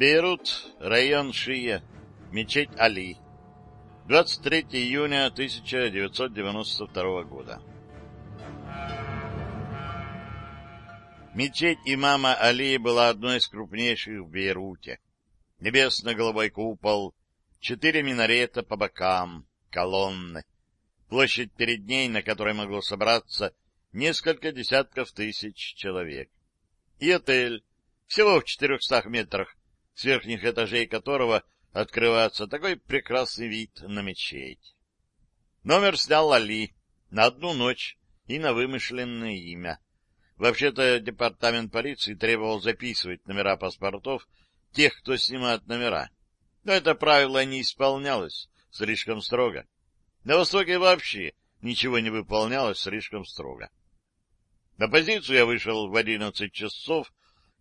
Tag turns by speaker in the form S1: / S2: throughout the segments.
S1: Бейрут, район Шия, мечеть Али. 23 июня 1992 года. Мечеть имама Али была одной из крупнейших в Бейруте. Небесно-голубой купол, четыре минарета по бокам, колонны. Площадь перед ней, на которой могло собраться несколько десятков тысяч человек. И отель, всего в четырехстах метрах, с верхних этажей которого открывается такой прекрасный вид на мечеть. Номер снял Али на одну ночь и на вымышленное имя. Вообще-то департамент полиции требовал записывать номера паспортов тех, кто снимает номера. Но это правило не исполнялось слишком строго. На Востоке вообще ничего не выполнялось слишком строго. На позицию я вышел в одиннадцать часов,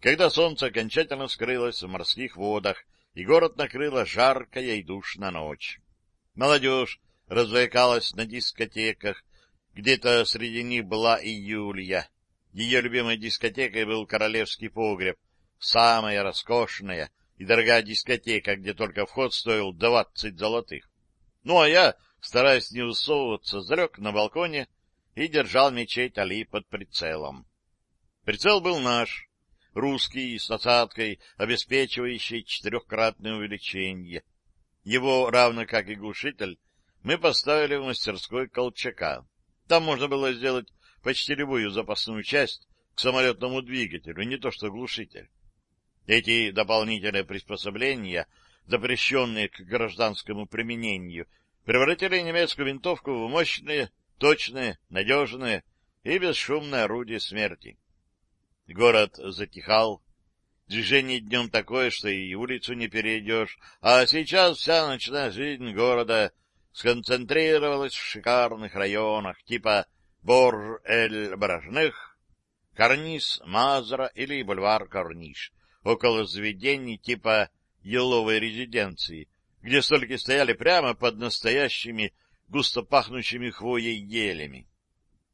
S1: когда солнце окончательно скрылось в морских водах, и город накрыла жаркая и душная ночь. Молодежь развлекалась на дискотеках, где-то среди них была и Юлия. Ее любимой дискотекой был королевский погреб, самая роскошная и дорогая дискотека, где только вход стоил двадцать золотых. Ну, а я, стараясь не высовываться, залег на балконе и держал мечеть Али под прицелом. Прицел был наш, русский, с осадкой, обеспечивающий четырехкратное увеличение. Его, равно как и глушитель, мы поставили в мастерской Колчака. Там можно было сделать почти любую запасную часть к самолетному двигателю, не то что глушитель. Эти дополнительные приспособления, запрещенные к гражданскому применению, превратили немецкую винтовку в мощное, точное, надежное и бесшумное орудие смерти. Город затихал. Движение днем такое, что и улицу не перейдешь, а сейчас вся ночная жизнь города сконцентрировалась в шикарных районах, типа Борж-эль-Бражных, Карниз, Мазра или бульвар Карниш, около заведений типа еловой резиденции, где столики стояли прямо под настоящими густо пахнущими хвоей елями.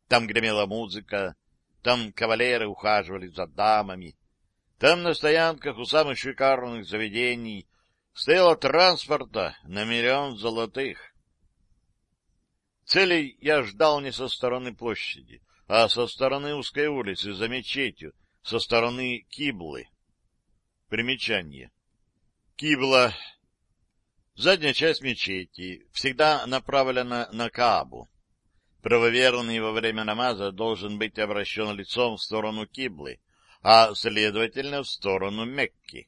S1: Там гремела музыка, там кавалеры ухаживали за дамами, там на стоянках у самых шикарных заведений стояло транспорта на миллион золотых. Целей я ждал не со стороны площади, а со стороны узкой улицы за мечетью, со стороны Киблы. Примечание. Кибла — задняя часть мечети, всегда направлена на Каабу. Правоверный во время намаза должен быть обращен лицом в сторону Киблы, а, следовательно, в сторону Мекки.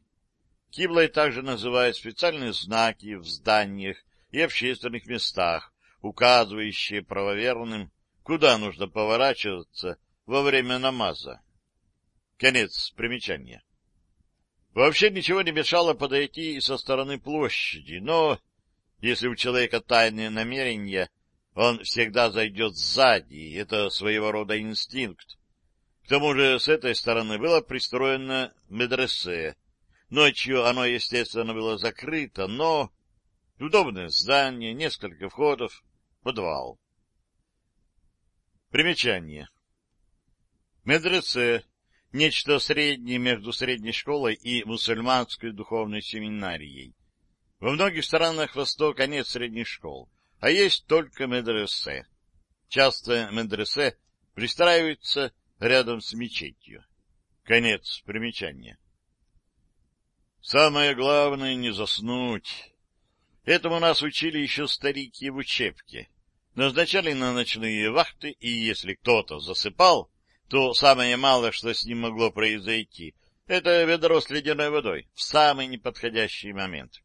S1: Киблой также называют специальные знаки в зданиях и общественных местах, указывающие правоверным, куда нужно поворачиваться во время намаза. Конец примечания. Вообще ничего не мешало подойти и со стороны площади, но если у человека тайные намерения, он всегда зайдет сзади, это своего рода инстинкт. К тому же с этой стороны было пристроено медресе. Ночью оно, естественно, было закрыто, но удобное здание, несколько входов, подвал. Примечание. Медресе — нечто среднее между средней школой и мусульманской духовной семинарией. Во многих странах Востока нет средних школ, а есть только медресе. Часто медресе пристраиваются рядом с мечетью. Конец примечания. Самое главное — не заснуть. Этому нас учили еще старики в учебке назначали на ночные вахты, и если кто-то засыпал, то самое малое, что с ним могло произойти, это ведро с ледяной водой в самый неподходящий момент.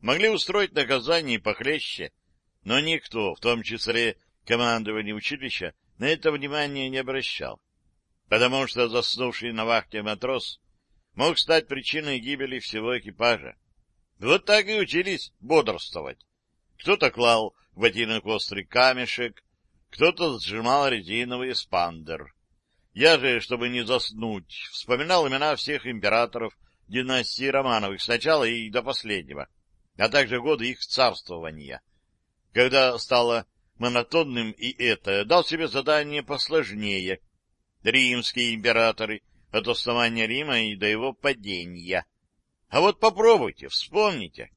S1: Могли устроить наказание похлеще, но никто, в том числе командование училища, на это внимание не обращал, потому что заснувший на вахте матрос мог стать причиной гибели всего экипажа. Вот так и учились бодрствовать. Кто-то клал в ботинок острый камешек, кто-то сжимал резиновый спандер. Я же, чтобы не заснуть, вспоминал имена всех императоров династии Романовых сначала и до последнего, а также годы их царствования. Когда стало монотонным и это, дал себе задание посложнее. Римские императоры от основания Рима и до его падения. А вот попробуйте, вспомните.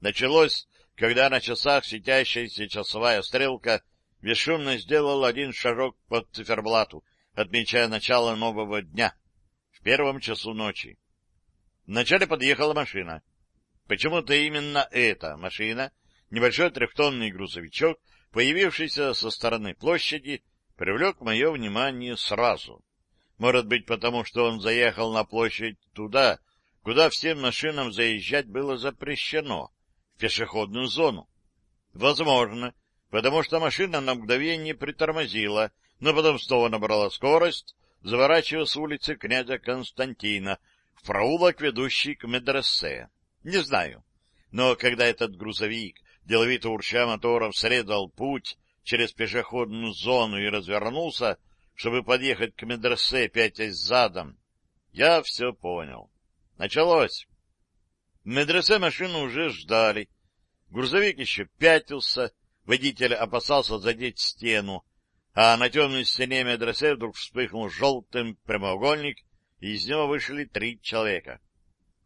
S1: Началось, когда на часах светящаяся часовая стрелка бесшумно сделала один шажок под циферблату, отмечая начало нового дня в первом часу ночи. Вначале подъехала машина. Почему-то именно эта машина, небольшой трехтонный грузовичок, появившийся со стороны площади, привлек мое внимание сразу. Может быть, потому что он заехал на площадь туда, куда всем машинам заезжать было запрещено, в пешеходную зону. Возможно, потому что машина на мгновение притормозила, но потом снова набрала скорость, заворачивая с улицы князя Константина в проулок, ведущий к медресе. Не знаю, но когда этот грузовик, деловито урча мотором, срезал путь через пешеходную зону и развернулся, чтобы подъехать к медресе, пятясь задом, я все понял. Началось. В медресе машину уже ждали. Грузовик еще пятился, водитель опасался задеть стену, а на темной стене медресе вдруг вспыхнул желтым прямоугольник, и из него вышли три человека.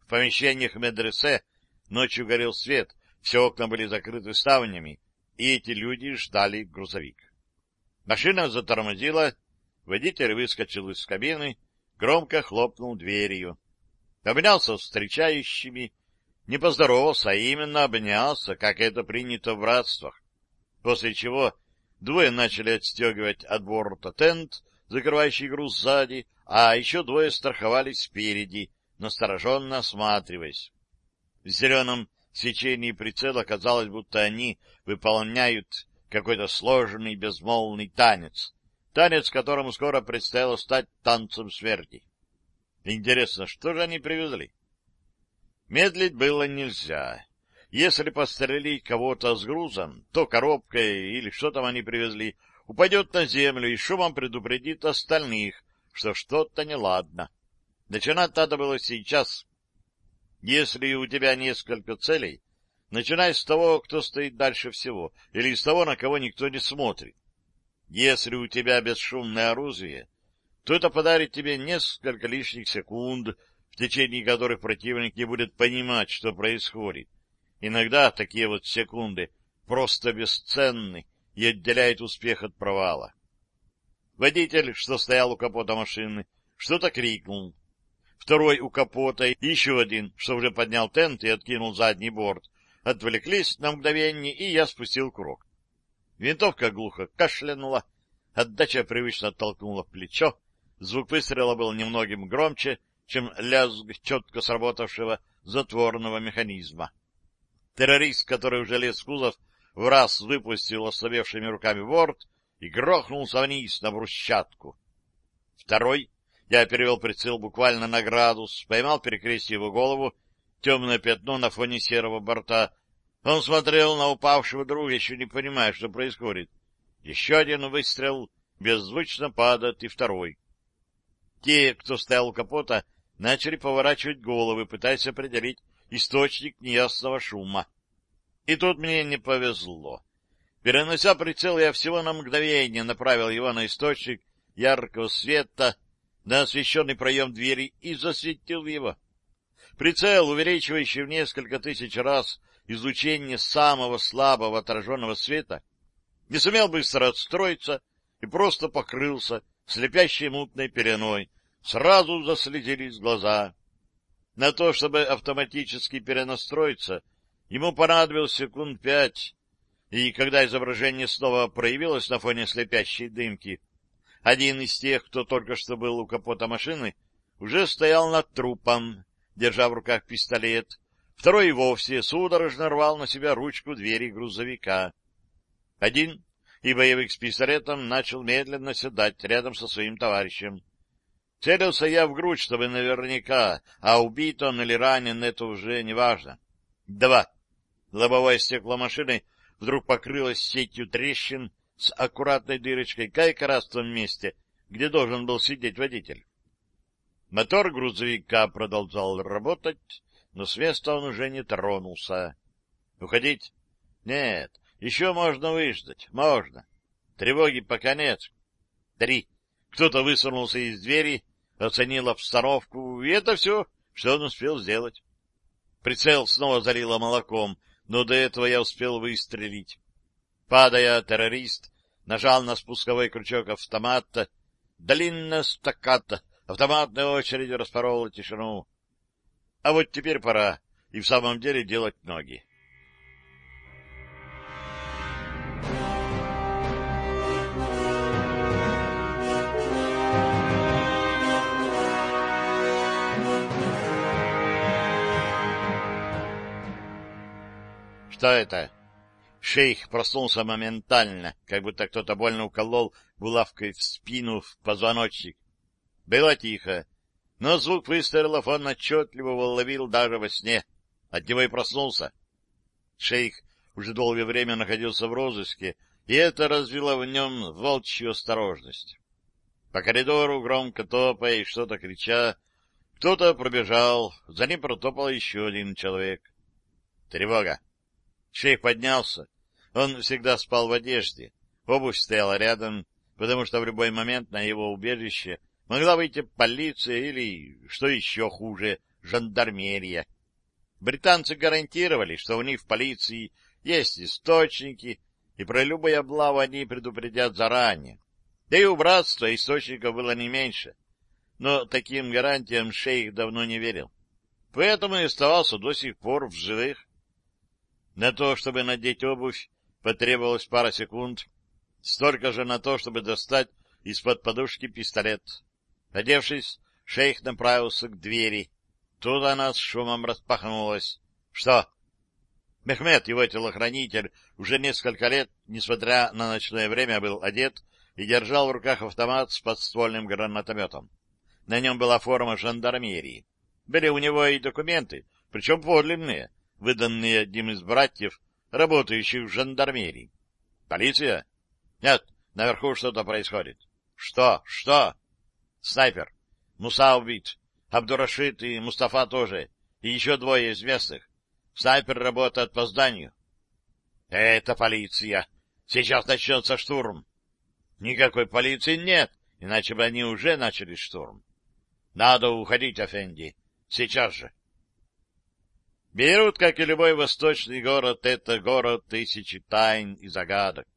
S1: В помещениях медресе ночью горел свет, все окна были закрыты ставнями, и эти люди ждали грузовик. Машина затормозила, водитель выскочил из кабины, громко хлопнул дверью. Обнялся встречающими, не поздоровался, а именно обнялся, как это принято в братствах, после чего Двое начали отстегивать от борта тент, закрывающий груз сзади, а еще двое страховались спереди, настороженно осматриваясь. В зеленом свечении прицела казалось, будто они выполняют какой-то сложный безмолвный танец, танец, которому скоро предстояло стать танцем смерти. Интересно, что же они привезли? Медлить было нельзя. Если пострелить кого-то с грузом, то коробка или что там они привезли упадет на землю и шумом предупредит остальных, что что-то неладно. Начинать надо было сейчас. Если у тебя несколько целей, начинай с того, кто стоит дальше всего, или с того, на кого никто не смотрит. Если у тебя бесшумное оружие, то это подарит тебе несколько лишних секунд, в течение которых противник не будет понимать, что происходит. Иногда такие вот секунды просто бесценны и отделяют успех от провала. Водитель, что стоял у капота машины, что-то крикнул. Второй у капота и еще один, что уже поднял тент и откинул задний борт, отвлеклись на мгновение, и я спустил курок. Винтовка глухо кашлянула, отдача привычно толкнула в плечо, звук выстрела был немногим громче, чем лязг четко сработавшего затворного механизма. Террорист, который уже лез в кузов, в раз выпустил ослабевшими руками борт и грохнулся вниз на брусчатку. Второй, я перевел прицел буквально на градус, поймал перекрестие его голову, темное пятно на фоне серого борта. Он смотрел на упавшего друга, еще не понимая, что происходит. Еще один выстрел, беззвучно падает и второй. Те, кто стоял у капота, начали поворачивать головы, пытаясь определить, источник неясного шума. И тут мне не повезло. Перенося прицел, я всего на мгновение направил его на источник яркого света, на освещенный проем двери, и засветил его. Прицел, увеличивающий в несколько тысяч раз излучение самого слабого отраженного света, не сумел быстро отстроиться и просто покрылся слепящей мутной пеленой. Сразу заслезились глаза. На то, чтобы автоматически перенастроиться, ему понадобилось секунд пять, и когда изображение снова проявилось на фоне слепящей дымки, один из тех, кто только что был у капота машины, уже стоял над трупом, держа в руках пистолет, второй вовсе судорожно рвал на себя ручку двери грузовика. Один, и боевик с пистолетом, начал медленно седать рядом со своим товарищем. Целился я в грудь, чтобы наверняка, а убит он или ранен, это уже не важно. Два. Лобовое стекло машины вдруг покрылось сетью трещин с аккуратной дырочкой как раз в том месте, где должен был сидеть водитель. Мотор грузовика продолжал работать, но с места он уже не тронулся. Уходить? Нет, еще можно выждать, можно. Тревоги пока нет. Три. Кто-то высунулся из двери, оценил обстановку, и это все Что он успел сделать? Прицел снова залило молоком, но до этого я успел выстрелить. Падая, террорист нажал на спусковой крючок автомата. Длинная стаката автоматной очередью распорола тишину. А вот теперь пора и в самом деле делать ноги. Что это? Шейх проснулся моментально, как будто кто-то больно уколол булавкой в спину в позвоночник. Было тихо, но звук выстрелов он отчетливо уловил даже во сне. От него и проснулся. Шейх уже долгое время находился в розыске, и это развило в нем волчью осторожность. По коридору, громко топая и что-то крича, кто-то пробежал, за ним протопал еще один человек. Тревога. Шейх поднялся. Он всегда спал в одежде. Обувь стояла рядом, потому что в любой момент на его убежище могла выйти полиция или, что еще хуже, жандармерия. Британцы гарантировали, что у них в полиции есть источники, и про любую облаву они предупредят заранее. Да и у братства источников было не меньше. Но таким гарантиям шейх давно не верил. Поэтому и оставался до сих пор в живых. На то, чтобы надеть обувь, потребовалось пара секунд, столько же на то, чтобы достать из-под подушки пистолет. Одевшись, шейх направился к двери. Тут она с шумом распахнулась. — Что? Мехмед, его телохранитель, уже несколько лет, несмотря на ночное время, был одет и держал в руках автомат с подствольным гранатометом. На нем была форма жандармерии. Были у него и документы, причем подлинные — выданные одним из братьев, работающих в жандармерии. Полиция? Нет, наверху что-то происходит. Что? Что? Снайпер. Муса убит. Абдурашид и Мустафа тоже. И еще двое из местных. Снайпер работает по зданию. Это полиция. Сейчас начнется штурм. Никакой полиции нет, иначе бы они уже начали штурм. Надо уходить, Афенди. Сейчас же. Бейрут, как и любой восточный город, это город тысячи тайн и загадок.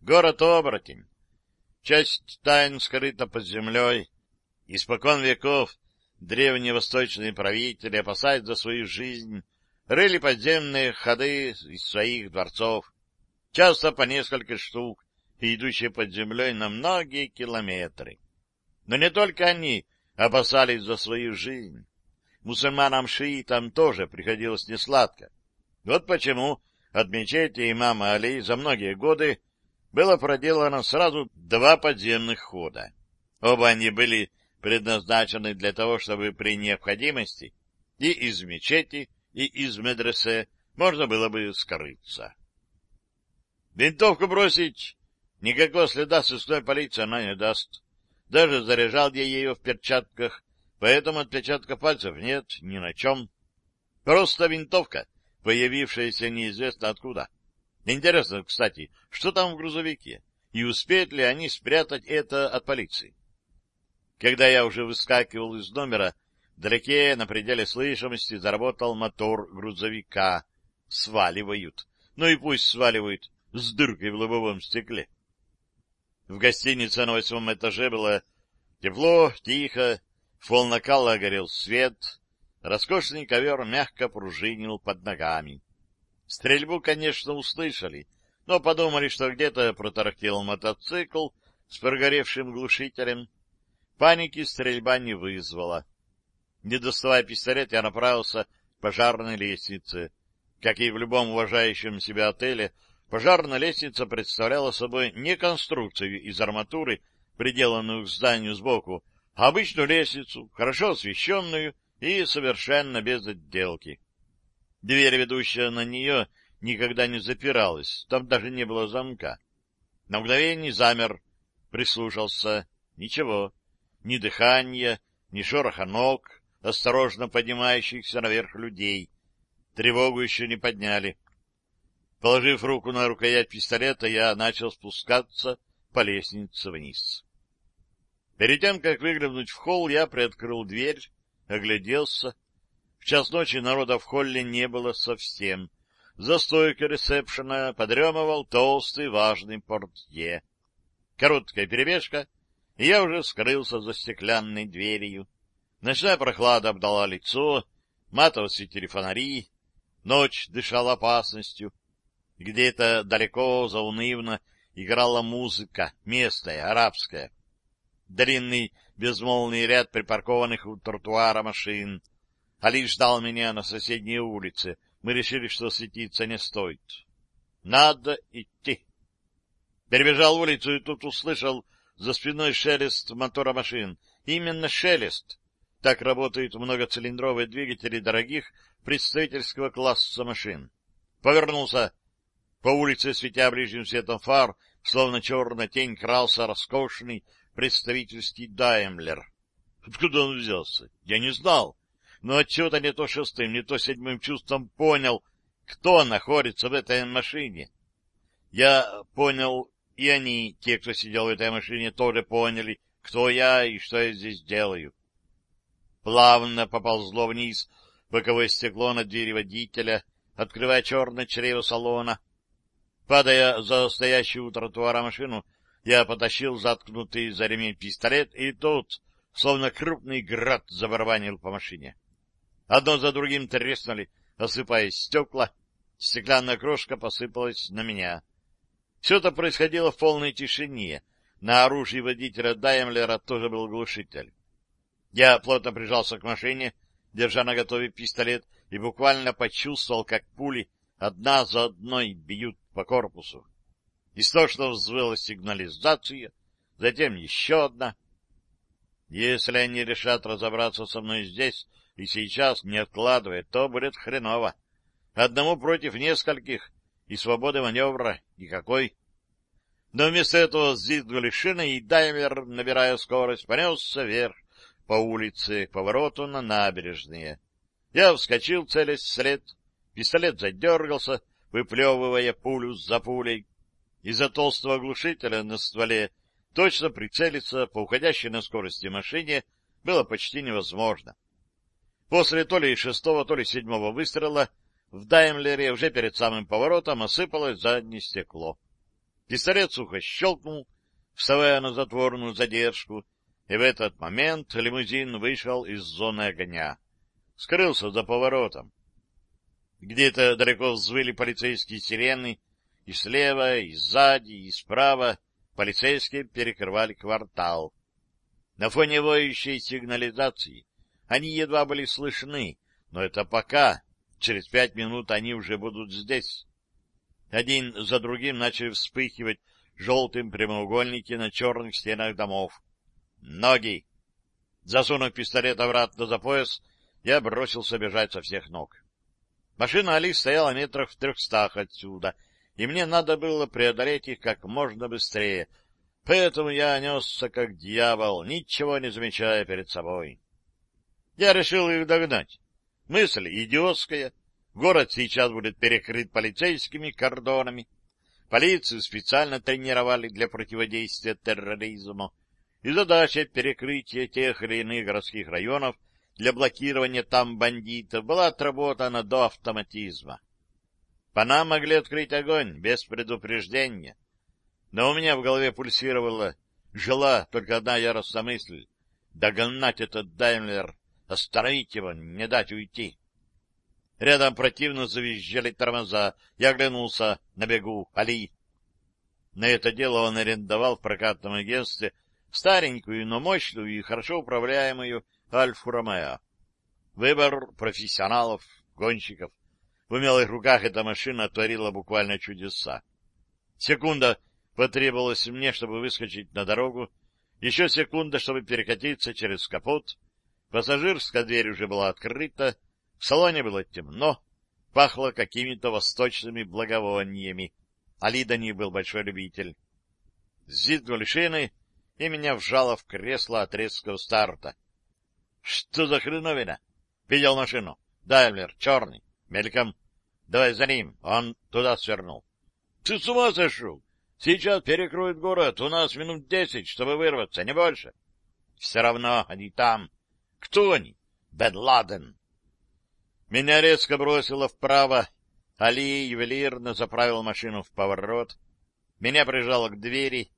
S1: Город-оборотень. Часть тайн скрыта под землей. Испокон веков древние восточные правители, опасаясь за свою жизнь, рыли подземные ходы из своих дворцов, часто по несколько штук, идущие под землей на многие километры. Но не только они опасались за свою жизнь мусульманам-шиитам тоже приходилось несладко. Вот почему от мечети имама Али за многие годы было проделано сразу два подземных хода. Оба они были предназначены для того, чтобы при необходимости и из мечети, и из медресе можно было бы скрыться. Винтовку бросить никакого следа сыскной полиции она не даст. Даже заряжал я ее в перчатках, Поэтому отпечатка пальцев нет ни на чем. Просто винтовка, появившаяся неизвестно откуда. Интересно, кстати, что там в грузовике, и успеют ли они спрятать это от полиции? Когда я уже выскакивал из номера, вдалеке на пределе слышимости заработал мотор грузовика. Сваливают. Ну и пусть сваливают с дыркой в лобовом стекле. В гостинице на восьмом этаже было тепло, тихо, в пол накала горел свет, роскошный ковер мягко пружинил под ногами. Стрельбу, конечно, услышали, но подумали, что где-то протарахтел мотоцикл с прогоревшим глушителем. Паники стрельба не вызвала. Не доставая пистолет, я направился к пожарной лестнице. Как и в любом уважающем себя отеле, пожарная лестница представляла собой не конструкцию из арматуры, приделанную к зданию сбоку, обычную лестницу, хорошо освещенную и совершенно без отделки. Дверь, ведущая на нее, никогда не запиралась, там даже не было замка. На мгновение замер, прислушался. Ничего, ни дыхания, ни шороха ног, осторожно поднимающихся наверх людей. Тревогу еще не подняли. Положив руку на рукоять пистолета, я начал спускаться по лестнице вниз. Перед тем, как выглянуть в холл, я приоткрыл дверь, огляделся. В час ночи народа в холле не было совсем. За стойкой ресепшена подремывал толстый важный портье. Короткая перебежка, и я уже скрылся за стеклянной дверью. Ночная прохлада обдала лицо, матово светили фонари, ночь дышала опасностью. Где-то далеко, заунывно, играла музыка, местная, арабская. Длинный безмолвный ряд припаркованных у тротуара машин. Али ждал меня на соседней улице. Мы решили, что светиться не стоит. Надо идти. Перебежал улицу и тут услышал за спиной шелест мотора машин. Именно шелест. Так работают многоцилиндровые двигатели дорогих представительского класса машин. Повернулся. По улице, светя ближним светом фар, словно черная тень, крался роскошный представительский Даймлер. Откуда он взялся? Я не знал. Но отчего-то не то шестым, не то седьмым чувством понял, кто находится в этой машине. Я понял, и они, те, кто сидел в этой машине, тоже поняли, кто я и что я здесь делаю. Плавно поползло вниз боковое стекло на двери водителя, открывая черное чрево салона. Падая за стоящую у тротуара машину, я потащил заткнутый за ремень пистолет, и тут, словно крупный град, забарабанил по машине. Одно за другим треснули, осыпаясь стекла, стеклянная крошка посыпалась на меня. Все это происходило в полной тишине. На оружии водителя Даймлера тоже был глушитель. Я плотно прижался к машине, держа на готове пистолет, и буквально почувствовал, как пули одна за одной бьют по корпусу. Истошно взвыла сигнализация, затем еще одна. Если они решат разобраться со мной здесь и сейчас, не откладывая, то будет хреново. Одному против нескольких, и свободы маневра никакой. Но вместо этого сдвинули шины, и Даймер, набирая скорость, понесся вверх по улице к повороту на набережные. Я вскочил, целясь вслед. Пистолет задергался, выплевывая пулю за пулей. Из-за толстого глушителя на стволе точно прицелиться по уходящей на скорости машине было почти невозможно. После то ли шестого, то ли седьмого выстрела в Даймлере уже перед самым поворотом осыпалось заднее стекло. Пистолет сухо щелкнул, вставая на затворную задержку, и в этот момент лимузин вышел из зоны огня. Скрылся за поворотом. Где-то далеко взвыли полицейские сирены, и слева, и сзади, и справа полицейские перекрывали квартал. На фоне воющей сигнализации они едва были слышны, но это пока. Через пять минут они уже будут здесь. Один за другим начали вспыхивать желтым прямоугольники на черных стенах домов. Ноги! Засунув пистолет обратно за пояс, я бросился бежать со всех ног. Машина Али стояла метрах в трехстах отсюда, и мне надо было преодолеть их как можно быстрее, поэтому я несся как дьявол, ничего не замечая перед собой. Я решил их догнать. Мысль идиотская. Город сейчас будет перекрыт полицейскими кордонами. Полицию специально тренировали для противодействия терроризму. И задача перекрытия тех или иных городских районов для блокирования там бандитов была отработана до автоматизма. По нам могли открыть огонь без предупреждения. Но у меня в голове пульсировала, жила только одна яростная мысль — догнать этот Даймлер, остановить его, не дать уйти. Рядом противно завизжали тормоза. Я оглянулся на бегу. Али. На это дело он арендовал в прокатном агентстве старенькую, но мощную и хорошо управляемую Альфу Ромео. Выбор профессионалов, гонщиков. В умелых руках эта машина творила буквально чудеса. Секунда потребовалась мне, чтобы выскочить на дорогу, еще секунда, чтобы перекатиться через капот. Пассажирская дверь уже была открыта, в салоне было темно, пахло какими-то восточными благовониями. Али до них был большой любитель. Зиднули шины, и меня вжало в кресло от резкого старта. — Что за хреновина? — Видел машину. Даймлер, черный, мельком. Давай за ним, он туда свернул. — Ты с ума сошел? Сейчас перекроют город, у нас минут десять, чтобы вырваться, не больше. — Все равно они там. — Кто они? — Бен. Меня резко бросило вправо. Али ювелирно заправил машину в поворот. Меня прижало к двери.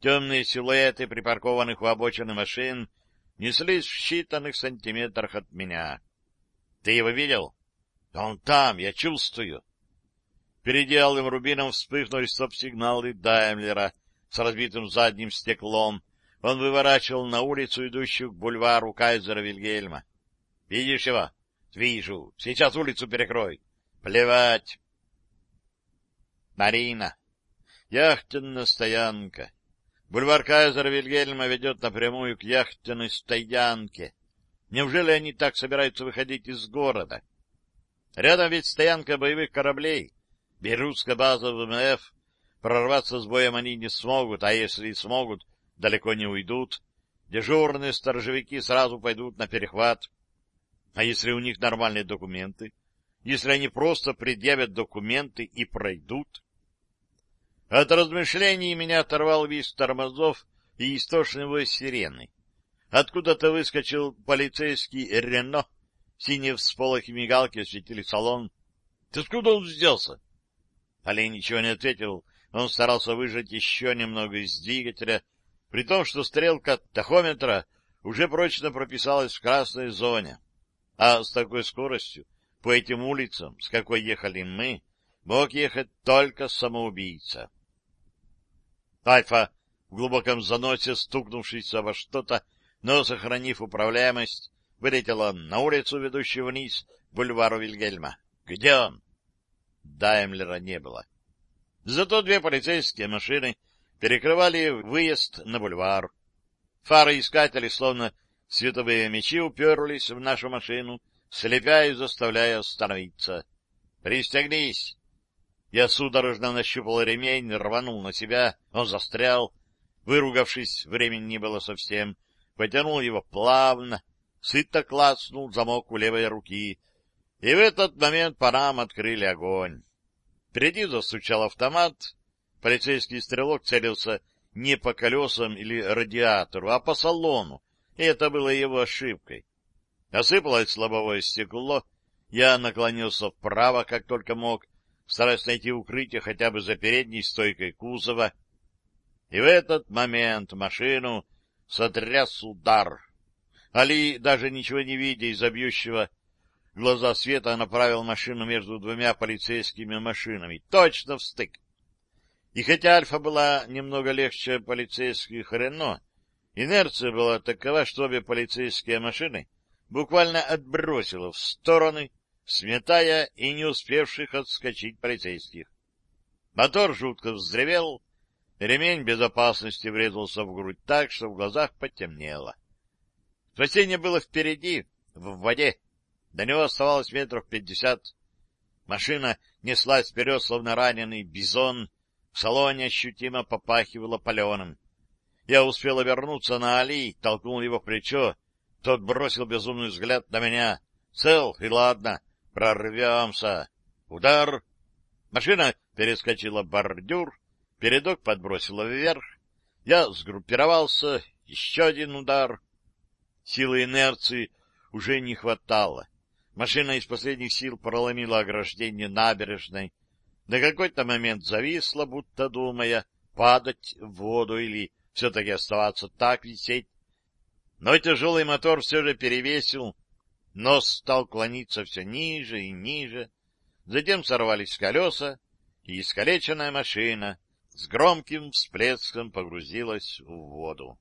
S1: Темные силуэты припаркованных у обочины машин неслись в считанных сантиметрах от меня. — Ты его видел? — Он там, я чувствую. Впереди алым рубином вспыхнули стоп-сигналы Даймлера с разбитым задним стеклом. Он выворачивал на улицу, идущую к бульвару Кайзера Вильгельма. — Видишь его? — Вижу. Сейчас улицу перекрой. — Плевать. Марина. Яхтенная стоянка. Бульвар Кайзера Вильгельма ведет напрямую к яхтенной стоянке. Неужели они так собираются выходить из города? Рядом ведь стоянка боевых кораблей. Бейрутская база ВМФ. Прорваться с боем они не смогут, а если и смогут, далеко не уйдут. Дежурные сторожевики сразу пойдут на перехват. А если у них нормальные документы? Если они просто предъявят документы и пройдут? От размышлений меня оторвал визг тормозов и истошный вой сирены. Откуда-то выскочил полицейский Рено. Синие всполохи мигалки осветили салон. — Ты откуда он взялся? Олень ничего не ответил. Он старался выжать еще немного из двигателя, при том, что стрелка тахометра уже прочно прописалась в красной зоне. А с такой скоростью, по этим улицам, с какой ехали мы, мог ехать только самоубийца. Альфа, в глубоком заносе стукнувшись во что-то, но сохранив управляемость, вылетела на улицу, ведущую вниз к бульвару Вильгельма. Где он? Даймлера не было. Зато две полицейские машины перекрывали выезд на бульвар. Фары искателей, словно световые мечи, уперлись в нашу машину, слепя и заставляя остановиться. «Пристегнись!» Я судорожно нащупал ремень, рванул на себя, он застрял. Выругавшись, времени не было совсем, потянул его плавно, сыто клацнул замок у левой руки, и в этот момент по нам открыли огонь. Впереди застучал автомат, полицейский стрелок целился не по колесам или радиатору, а по салону, и это было его ошибкой. Осыпалось лобовое стекло, я наклонился вправо, как только мог, стараясь найти укрытие хотя бы за передней стойкой кузова. И в этот момент машину сотряс удар. Али, даже ничего не видя из-за бьющего глаза света, направил машину между двумя полицейскими машинами, точно в стык. И хотя Альфа была немного легче полицейских Рено, инерция была такова, что обе полицейские машины буквально отбросила в стороны, сметая и не успевших отскочить полицейских. Мотор жутко взревел, ремень безопасности врезался в грудь так, что в глазах потемнело. Спасение было впереди, в воде. До него оставалось метров пятьдесят. Машина неслась вперед, словно раненый бизон. В салоне ощутимо попахивало паленым. Я успел обернуться на Али, толкнул его в плечо. Тот бросил безумный взгляд на меня. Цел, и ладно. Прорвемся. Удар. Машина перескочила бордюр, передок подбросила вверх. Я сгруппировался. Еще один удар. Силы инерции уже не хватало. Машина из последних сил проломила ограждение набережной. На какой-то момент зависла, будто думая, падать в воду или все-таки оставаться так висеть. Но тяжелый мотор все же перевесил Нос стал клониться все ниже и ниже. Затем сорвались колеса, и искалеченная машина с громким всплеском погрузилась в воду.